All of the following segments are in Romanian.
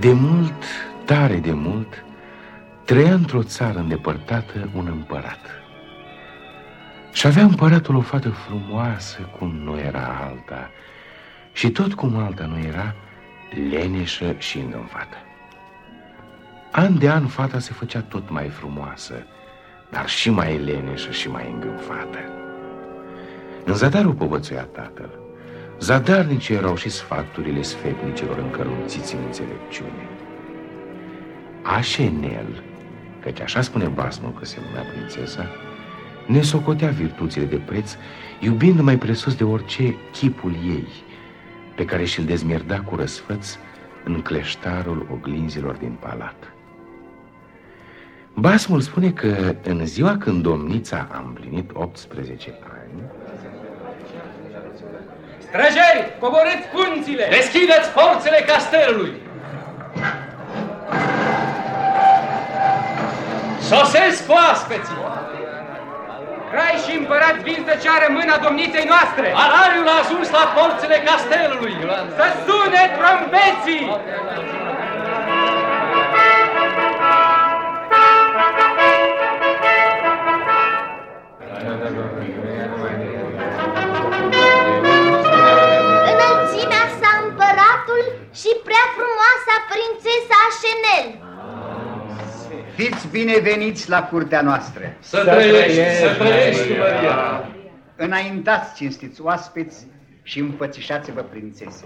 De mult, tare de mult, trăia într-o țară îndepărtată un împărat. Și avea împăratul o fată frumoasă cum nu era alta și tot cum alta nu era, leneșă și îngânfată. An de an fata se făcea tot mai frumoasă, dar și mai leneșă și mai îngânfată. În zadarul povățuia tatăl, zadarnice erau și sfaturile sfetnicilor încărunțiți în înțelepciune. Așenel, căci așa spune basmul că se numea prințesa, ne socotea virtuțile de preț, iubind mai presus de orice chipul ei, pe care și-l dezmierda cu răsfăț în cleștarul oglinzilor din palat. Basmul spune că în ziua când domnița a împlinit 18 ani... Străjeri, coborâți punțile! Deschideți forțele castelului! Sosesc oaspeții! Crai și împărat vin să ceară mâna domniței noastre! Alariul a ajuns la porțile castelului! Să sune trompeții! Fiți bineveniți la curtea noastră. Să trăiești, să trăiești, Maria! Înaintați, cinstiți oaspeți, și înfățișați-vă prințese.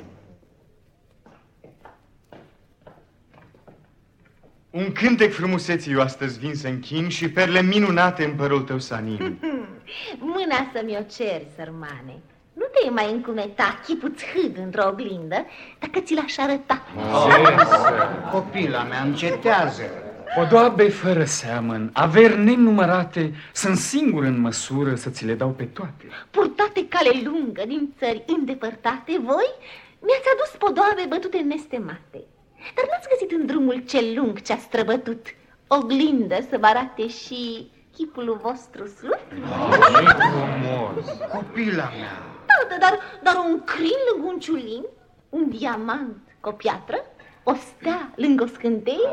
Un cântec frumuseții eu astăzi vin să închin și perle minunate împărul tău sanin. Mâna să-mi o ceri, sărmane. Nu te mai încumeta chipul-ți hâd într-o oglindă dacă ți l-aș arăta. Copila mea, încetează. Podoabe fără seamăn, averi nenumărate, sunt singur în măsură să ți le dau pe toate. Purtate cale lungă din țări îndepărtate, voi mi-ați adus podoabe bătute nestemate. Dar n-ați găsit în drumul cel lung ce-a străbătut oglindă să vă arate și chipul vostru slub? Copila mea. Da, da, dar, dar un crin lângă un ciulin, un diamant cu o piatră, o stea lângă o scânteie,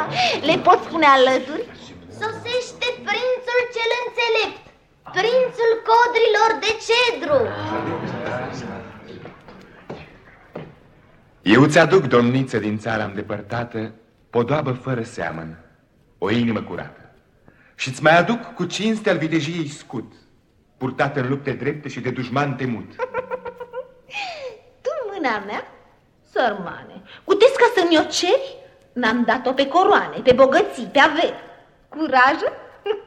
le pot spune alături? Sosește prințul cel înțelept, prințul codrilor de cedru. Eu ți-aduc, domniță din țara îndepărtată, podoabă fără seamăn, o inimă curată. Și îți mai aduc cu cinste al videjiei scut, purtat în lupte drepte și de dușman temut. Tu mâna mea, sărmane, cutesc ca să-mi o ceri? N-am dat-o pe coroane, pe bogății, pe averi. Curajul?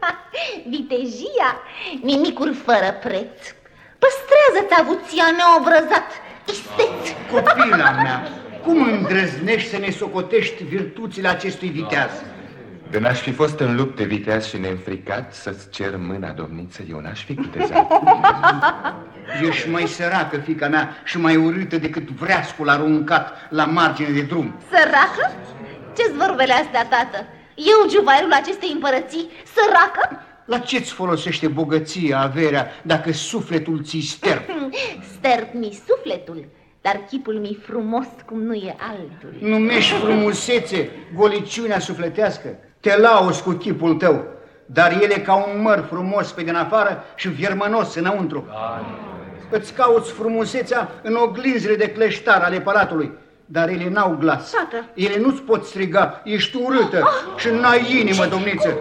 Vitejia? Nimicuri fără preț. Păstrează-ți avuția neobrăzat, isteț. Copila mea, cum îndrăznești să ne socotești virtuțile acestui viteaz? De n-aș fi fost în lupte viteaz și neînfricat să-ți cer mâna, domniță, eu n-aș fi cutezat. Ești mai săracă, fica mea, și mai urâtă decât vreascul aruncat la margine de drum. Săracă? Ce-ți vorbele astea, tată? Eu, juvairul acestei împărății, săracă? La ce-ți folosește bogăția, averea, dacă sufletul ți sterp? Sterp mi sufletul, dar chipul mi frumos cum nu e altul. Numești frumusețe goliciunea sufletească. Te lauzi cu chipul tău, dar el e ca un măr frumos pe din afară și viermănos înăuntru. Îți cauți frumusețea în oglinzile de cleștar ale palatului, dar ele n-au glas. Tată. Ele nu-ți pot striga, ești urâtă și n-ai inimă, domniță.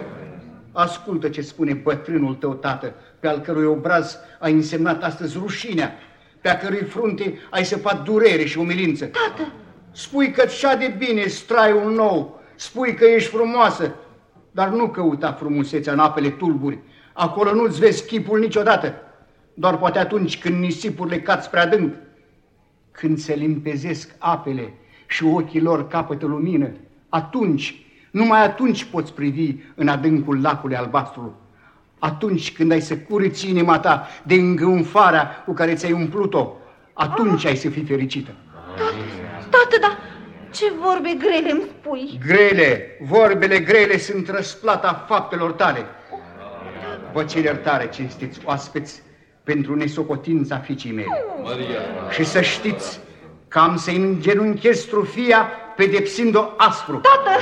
Ascultă ce spune bătrânul tău, tată, pe al cărui obraz ai însemnat astăzi rușinea, pe a cărui frunte ai săpat durere și umilință. Tată, Spui că și de bine straiul nou, spui că ești frumoasă, dar nu căuta frumusețea în apele tulburi. Acolo nu-ți vezi chipul niciodată, doar poate atunci când nisipurile cad spre adânc, când se limpezesc apele și ochii lor capătă lumină, atunci, numai atunci poți privi în adâncul lacului albastru. Atunci când ai să curăți inima ta de îngânfarea cu care ți-ai umplut-o, atunci ai să fii fericită. tată, da, ce vorbe grele îmi spui. Grele, vorbele grele sunt răsplata faptelor tale. Vă cer iertare, cinstiți oaspeți, pentru nesocotința fiicii mele. Maria! Și să știți că am să-i îngenunchez trufia pedepsind-o aspru. Tată!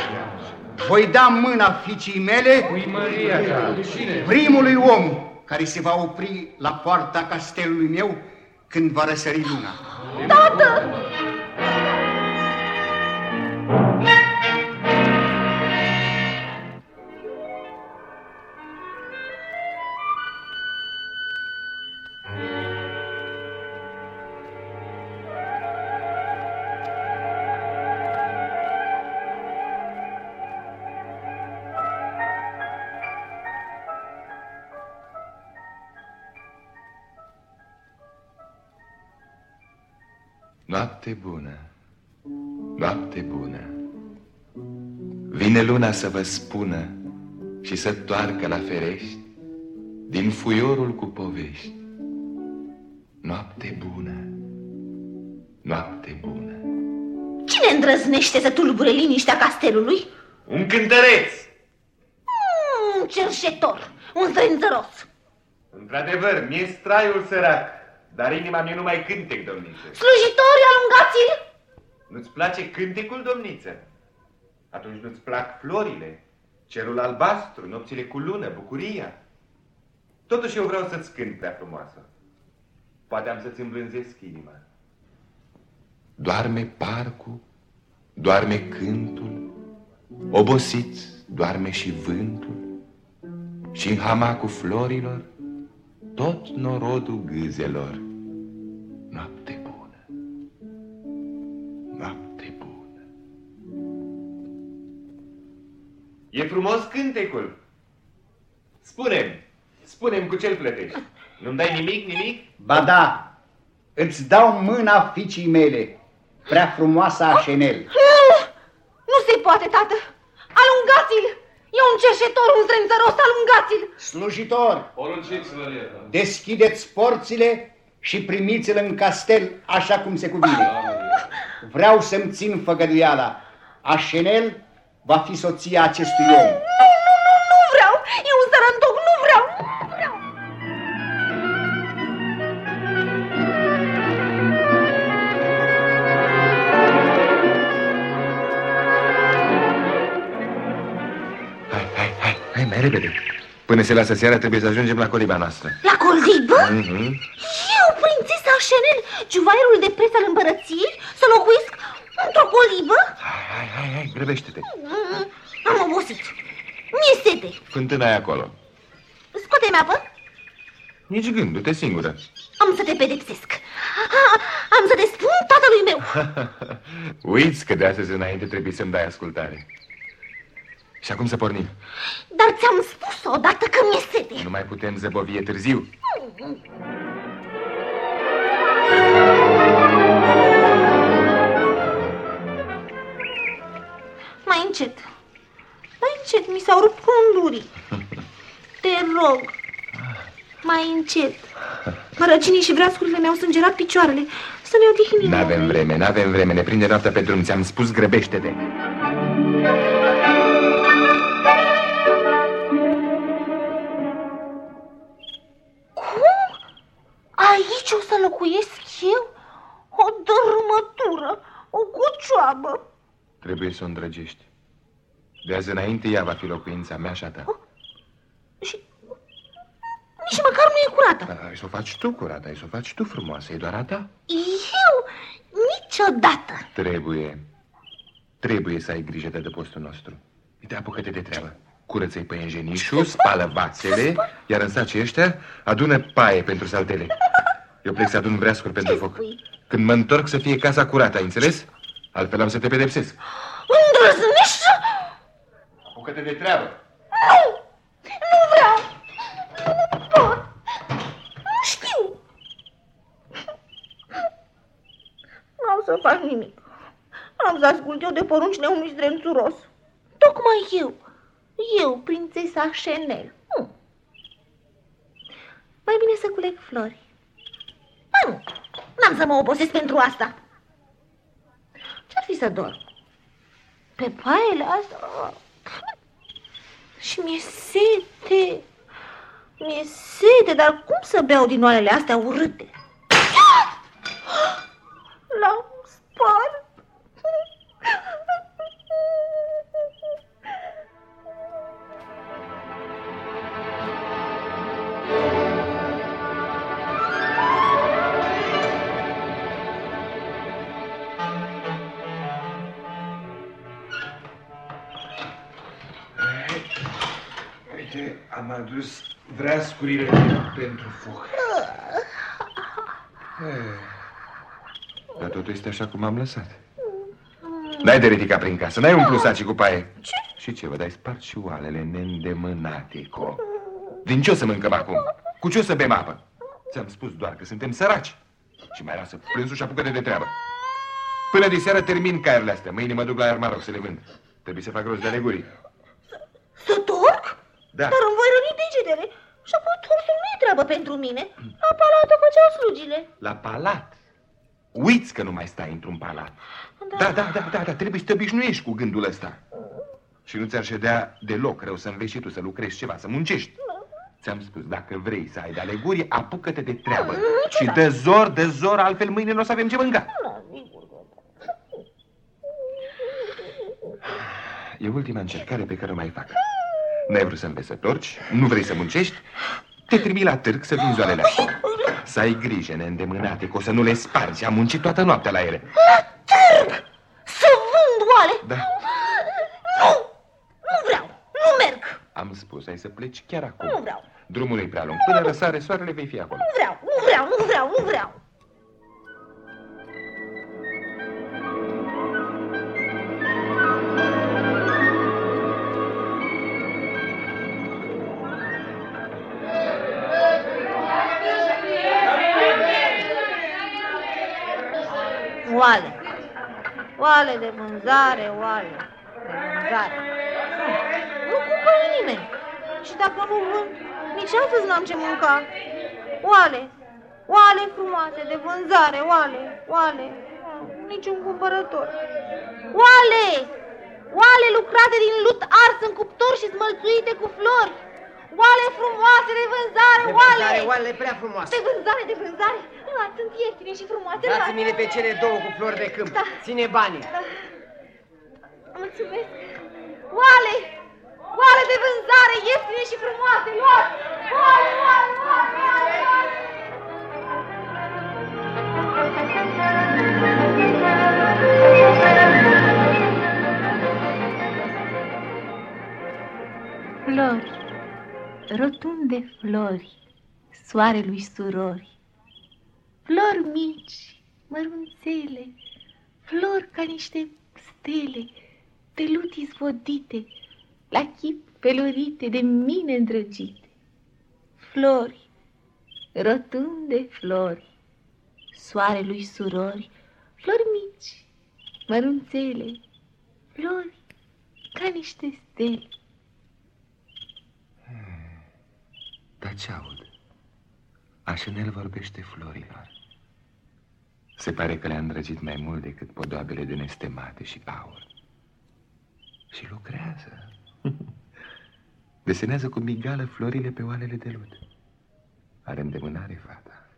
Voi da mâna fiicii mele Cui Maria ta? Cine? primului om care se va opri la poarta castelului meu când va răsări luna. Tată! Noapte bună, noapte bună. Vine luna să vă spună și să toarcă la ferești din fuiorul cu povești. Noapte bună, noapte bună. Cine îndrăznește să tulbure liniștea castelului? Un cântăreț! Un cerșetor, un zdrențăros. Într-adevăr, mi-e straiul sărac, dar inima mea nu mai cântec, domniță. Slujitori, alungați-l! Nu-ți place cântecul, domniță? Atunci nu-ți plac florile, cerul albastru, nopțile cu lună, bucuria. Totuși eu vreau să-ți cânt prea frumoasă. Poate am să-ți îmblânzesc inima. Doarme parcul, doarme cântul, obosit doarme și vântul, și în hamacul florilor, tot norodul gâzelor. Noapte bună, noapte bună. E frumos cântecul. Spunem, spunem cu ce-l plătești. Nu-mi dai nimic, nimic? Ba da, îți dau mâna fiicii mele, prea frumoasa Așenel. Nu! Nu se poate, tată! Alungați-l! E un cerșetor, un zdrențăros, alungați-l! Slujitor, Porunciți, Maria ta. deschideți porțile și primiți-l în castel așa cum se cuvine. Vreau să-mi țin făgăduiala. Așenel va fi soția acestui om. Repede. Până se lasă seara, trebuie să ajungem la coliba noastră. La colibă? Mhm. Eu, prințesa Chanel, juvaierul de preț al împărăției, să locuiesc într-o colibă? Hai, hai, hai, hai, grăbește-te. Mm, Am obosit. Mi-e sete. Fântâna e acolo. Scoate-mi apă. Nici gând, du-te singură. Am să te pedepsesc. A, am să te spun tatălui meu. Uiți că de astăzi înainte trebuie să-mi dai ascultare. Și acum să pornim. Dar ți-am spus odată că mi-e sete. Nu mai putem zăbovie târziu. Mai încet. Mai încet, mi s-au rupt condurii. Te rog. Mai încet. Mărăcinii și vreascurile mi-au sângerat picioarele. Să ne odihnim. N-avem oare? vreme, n-avem vreme, ne prinde noaptea pe drum. Ți-am spus, grăbește-te. Aici o să locuiesc eu? O dărâmătură, o gucioabă. Trebuie să o îndrăgești. De azi înainte ea va fi locuința mea și a ta. Și nici măcar nu e curată. Dar ai să o faci tu, curată, ai să o faci tu frumoasă, e doar a ta. Eu niciodată. Trebuie, trebuie să ai grijă de adăpostul nostru. Uite, apucă-te de treabă. Curăță-i păienjenișul, spală vațele, iar în sacii ăștia adună paie pentru saltele. Eu plec să adun vreascuri pentru foc. spui? Când mă întorc să fie casa curată, ai înțeles? Altfel am să te pedepsesc. Îndrăznești să... Apucă-te de treabă. Nu! Nu vreau! Nu pot! Nu știu! Nu am să fac nimic. Am să ascult eu de porunci neunui zdrențuros. Tocmai eu. Eu, prințesa Chanel. Nu. Mai bine să culeg flori. Ba nu, n-am să mă obosesc pentru asta. Ce-ar fi să dorm? Pe paiele astea? Și mi-e sete. Mi-e sete, dar cum să beau din oalele astea urâte? L-am Uite, am adus vreascurile pentru foc. Dar totul este așa cum am lăsat. N-ai de ridicat prin casă, n-ai umplut sacii cu paie. Ce? Și ce, vă dai spart și oalele neîndemânate, co. Din ce o să mâncăm acum? Cu ce o să bem apă? Ți-am spus doar că suntem săraci. Și mai lasă plânsul și apucă de treabă. Până de seară termin caierile astea. Mâine mă duc la Iarmaroc să le vând. Trebuie să fac rost de alegurii. Să torc? Da. Dar îmi voi răni degetele. Și apoi torsul nu e treabă pentru mine. La palat o făceau slugile. La palat. Uiți că nu mai stai într-un palat. Da, da, da, da, da, trebuie să te obișnuiești cu gândul ăsta. Și nu ți-ar ședea deloc rău să înveți și tu să lucrezi ceva, să muncești. Ți-am spus, dacă vrei să ai de alegurie, apucă-te de treabă. Și de zor, de zor, altfel mâine nu o să avem ce mânca. E ultima încercare pe care o mai fac. N-ai vrut să înveți să torci, nu vrei să muncești, te trimit la târg să vinzi oalele astea. Să ai grijă neîndemânate, că o să nu le spargi. Am muncit toată noaptea la ele. La târg! Să vând oale! Da, Nu! Nu vreau! Nu merg! am spus, ai să pleci chiar acum. Nu vreau! Drumul nu-i prea lung. Până răsare soarele vei fi acolo. Nu vreau! Nu vreau! Nu vreau! Nu vreau! Oale de vânzare, oale de vânzare. Nu cumpără nimeni. Și dacă nu vând, nici astăzi n-am ce mânca. Oale, oale frumoase de vânzare, oale, oale. Niciun cumpărător. Oale! Oale lucrate din lut ars în cuptor și smălțuite cu flori. Oale frumoase de vânzare, De oale! vânzare, oalele prea frumoase. De vânzare, de vânzare. Da, sunt ieftine și frumoase. da. Dați-mi-le pe cele două cu flori de câmp. Da. Ține banii. Mulțumesc. Oale! Oale de vânzare, ieftine și frumoase. Luați! Oale, oale, oale, oale, oale! Flori, rotunde flori, soarelui surori, flori mici, mărunțele, flori ca niște stele, de lut izvodite, la chip pelurite de mine îndrăgite. Flori, rotunde flori, soarelui surori, flori mici, mărunțele, flori ca niște stele. Dar ce aud? Așenel vorbește florilor. Se pare că le-a îndrăgit mai mult decât podoabele de nestemate și aur. Și lucrează. Desenează cu migală florile pe oalele de lut. Are îndemânare fata.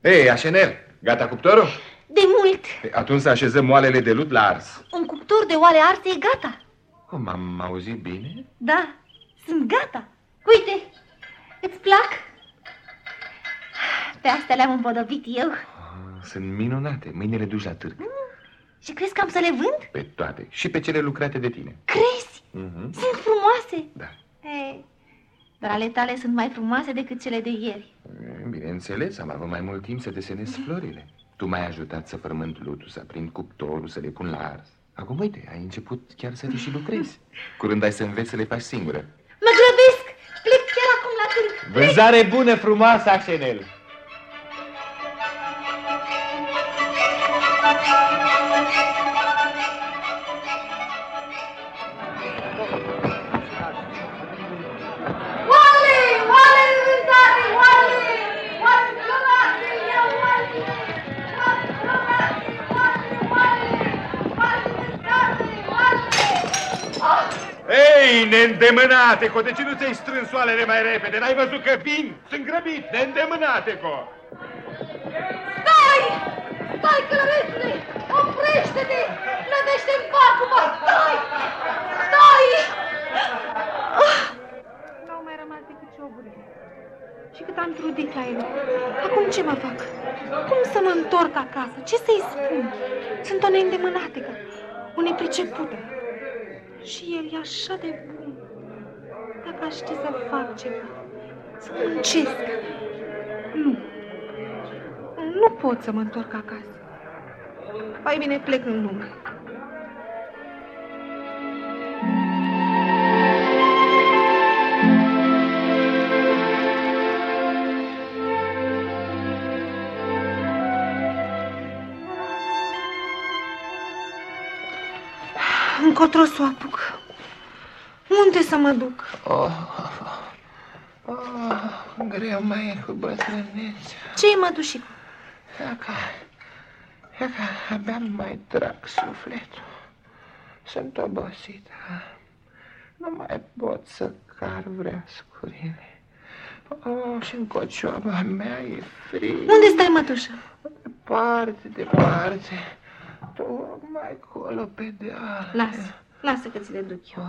Ei, Așenel, gata cuptorul? De mult. Ei, Atunci să așezăm oalele de lut la ars. Un cuptor de oale arse e gata. Cum, am auzit bine? Da, sunt gata. Uite, îți plac? Pe astea le-am împodobit eu. Ah, Sunt minunate. Mâine le duci la târg. Și crezi că am să le vând? Pe toate. Și pe cele lucrate de tine. Crezi? Mhm. Sunt frumoase. Da. Ei, dar ale tale sunt mai frumoase decât cele de ieri. Bineînțeles, am avut mai mult timp să desenez florile. Tu m-ai ajutat să frământ lutul, să prind cuptorul, să le pun la ars. Acum, uite, ai început chiar să le și lucrezi. Curând ai să înveți să le faci singură. Mă grăbesc! Plec chiar acum la târg. Vânzare bună, frumoasă, Axenel. Ei, neîndemânate, co, de ce nu ți-ai strâns oalele mai repede? N-ai văzut că vin? Sunt grăbit, neîndemânate, co. Stai! Stai, călărețule! Oprește-te! Nădește-mi pacuma! Stai! Stai! Ah! N-au mai rămas decât cioburile. Și cât am trudit la ele. Acum ce mă fac? Cum să mă întorc acasă? Ce să-i spun? Sunt o neîndemânatecă, o nepricepută. Și el e așa de bun. dacă aș ști să fac ceva. Să muncesc. Nu. Nu pot să mă întorc acasă. Mai bine plec în lume. Încotro să o apuc. Unde să mă duc? Oh, oh, greu mai e cu bătrânețea. Ce-i mădușicu? E ca, e ca abia mai trag sufletul. Sunt obosit. Nu mai pot să car vreascurile. Oh, și în cocioaba mea e frig. Unde stai, mătușă? Departe, departe. Tocmai acolo pe deal. Lasă, lasă că ți le duc eu.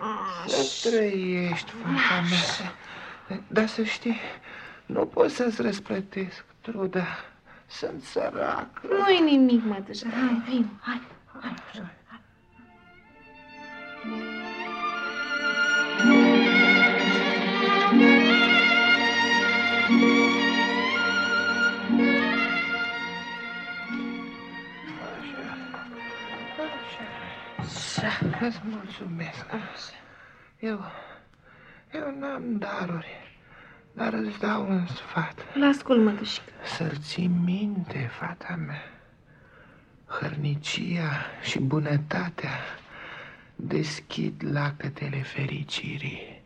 Oh, să trăiești, fata mea. Dar să știi, nu pot să-ți răsplătesc truda. Sunt sărac. Nu-i nimic, mătușă. Hai, vin, hai, hai. hai. Așa, îți mulțumesc. Eu, eu n-am daruri, dar îți dau un sfat. L ascult, mătușică. Să-l ții minte, fata mea. Hărnicia și bunătatea deschid lacătele fericirii.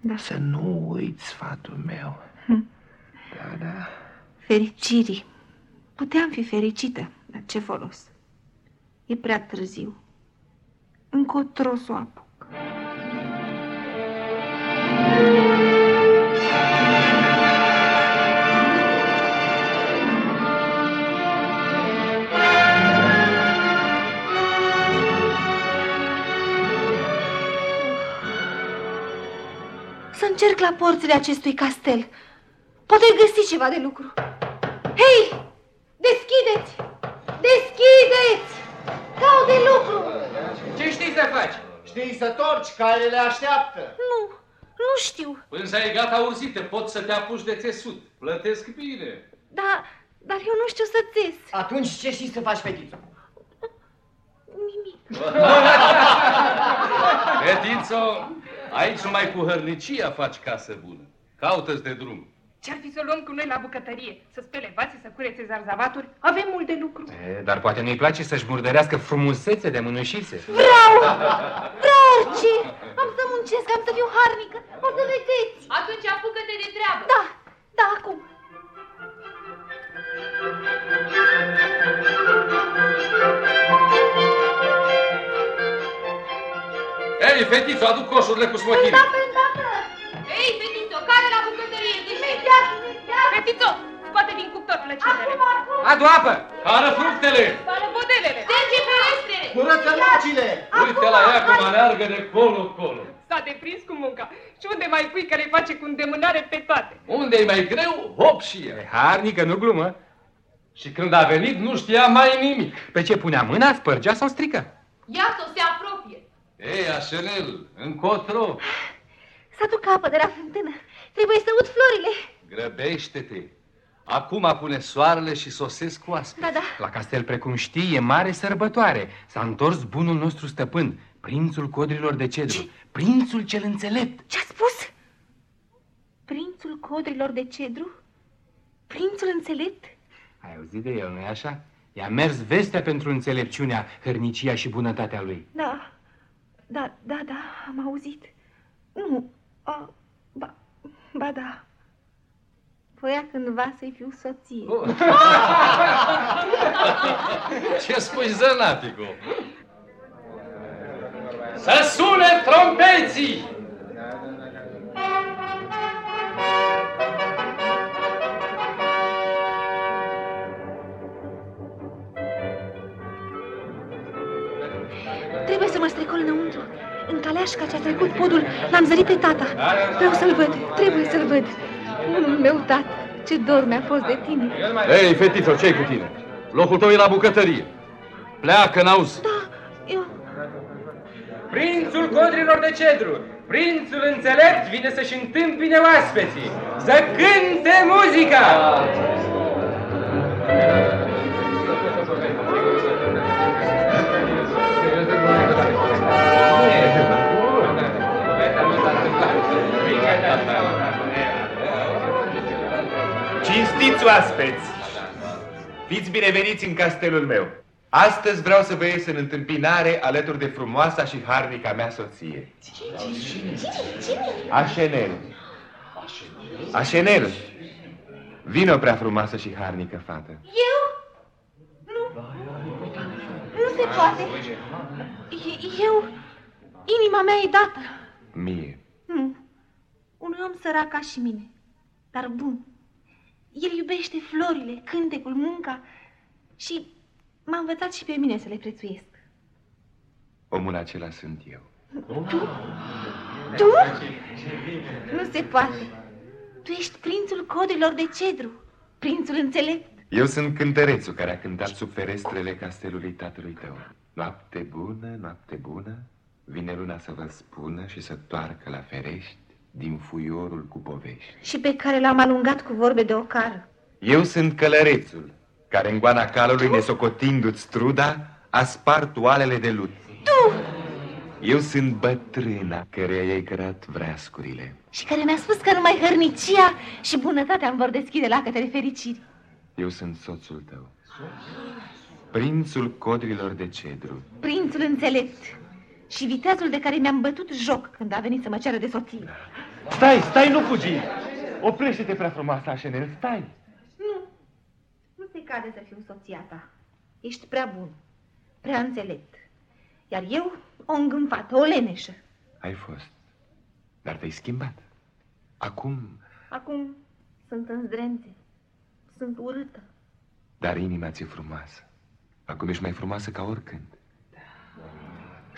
Da. Să nu uiți sfatul meu. Hm. Da, da. Fericirii. Puteam fi fericită, dar ce folos? E prea târziu. Încotro să o apuc. Să încerc la porțile acestui castel. Poate găsi ceva de lucru. Hei! Deschideți! Deschideți! Caut de lucru! Ce știi să faci? Știi să torci, cailele așteaptă. Nu, nu știu. Pânza e gata urzită, poți să te apuci de țesut. Plătesc bine. Da, dar eu nu știu să țes. Atunci ce știi să faci, fetiță? Nimic. Fetițo, aici numai cu hărnicia faci casă bună. Caută-ți de drum. Ce-ar fi să luăm cu noi la bucătărie? Să spele vațe, să curețe zarzavaturi? Avem mult de lucru. E, dar poate nu-i place să-și murdărească frumusețe de mânușițe. Vreau! Vreau orice! Am să muncesc, am să fiu harnică, o să vedeți! Atunci apucă-te de treabă! Da, da, acum! Fetițo, aduc coșurile cu smochine. Da, îndată! Ei, fetițo, care la bucătărie? Imediat, imediat! Fetițo, scoate din cuptor plăcintele. Acum, acum! Adu apă! Cară fructele! Spală modelele. Sterge ferestrele. Curăță locile! Uite la ea cum aleargă de colo-colo. S-a deprins cu munca. Și unde mai pui care face cu îndemânare pe toate? Unde e mai greu, hop și ea. E harnică, nu glumă. Și când a venit, nu știa mai nimic. Pe ce punea mâna, spărgea sau strică? Iată, se apropie. Ei, Așenel, încotro, Să aduc apă de la fântână. Trebuie să ud florile. grăbește-te. Acum apune soarele și sosesc cu aspe. Da, da. La castel, precum știi, e mare sărbătoare. S-a întors bunul nostru stăpân, prințul codrilor de cedru. Prințul cel înțelept. Ce-a spus? Prințul codrilor de cedru? Prințul înțelept? Ai auzit de el, nu-i așa? I-a mers vestea pentru înțelepciunea, hărnicia și bunătatea lui. Da, da, da, da, am auzit. Nu, a, ba, ba da. Voia cândva să-i fiu soție. Oh. Ce spui, zănatico? Să sune trompeții! Mă strecol înăuntru. În caleașca ce a trecut podul, l-am zărit pe tata. Vreau să-l văd, trebuie să-l văd. Bunul meu tată, ce dor mi-a fost de tine. Ei, fetițo, ce cu tine? Locul tău e la bucătărie. Pleacă, n-auzi? Da, eu... Prințul codrilor de cedru, Prințul înțelept vine să-și întâmpine oaspeții, să cânte muzica! Cinstiți oaspeți! Fiți bineveniți în castelul meu. Astăzi vreau să vă ies în întâmpinare alături de frumoasa și harnica mea soție. Așenel. Așenel. Vino prea frumoasă și harnică fată. Eu? Nu. Nu se poate. E- Eu... Inima mea e dată. Mie. Nu. Un om sărac ca și mine, dar bun. El iubește florile, cântecul, munca și m-a învățat și pe mine să le prețuiesc. Omul acela sunt eu. Tu? Nu se poate. Tu ești prințul codrilor de cedru, prințul înțelept. Eu sunt cântărețul care a cântat sub ferestrele castelului tatălui tău. Noapte bună, noapte bună, vine luna să vă spună și să toarcă la ferești din fuiorul cu povești. Și pe care l-am alungat cu vorbe de ocară. Eu sunt călărețul, care în goana calului, nesocotindu-ți truda, a spart oalele de lut. Tu! Eu sunt bătrâna care i-ai cărat vreascurile. Și care mi-a spus că numai hărnicia și bunătatea îmi vor deschide lacătele fericirii. Eu sunt soțul tău. Prințul codrilor de cedru. Prințul înțelept și viteazul de care mi-am bătut joc când a venit să mă ceară de soție. Stai, stai, nu fugi! Oprește-te, prea frumoasă, Așenel, stai! Nu, nu se cade să fiu soția ta. Ești prea bun, prea înțelept. Iar eu, o îngânfată, o leneșă. Ai fost, dar te-ai schimbat. Acum, Acum sunt în zdrențe, sunt urâtă. dar inima ți-e frumoasă. Acum ești mai frumoasă ca oricând.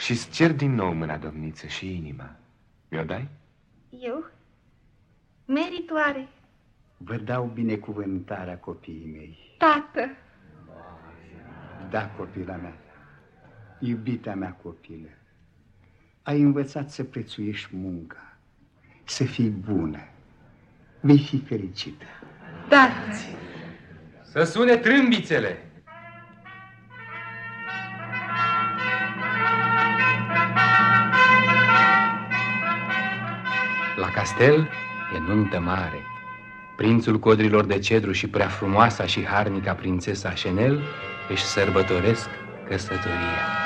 Și-ți cer din nou mâna domniță și inima. Mi-o dai? Eu? Meritoare, Vă dau binecuvântarea copiii mei. tată. Da, copila mea, iubita mea copilă, ai învățat să prețuiești munca, să fii bună, vei fi fericită. Tată. Să sune trâmbițele! La castel e nuntă mare. Prințul codrilor de cedru și prea frumoasa și harnica prințesa Chanel își sărbătoresc căsătoria.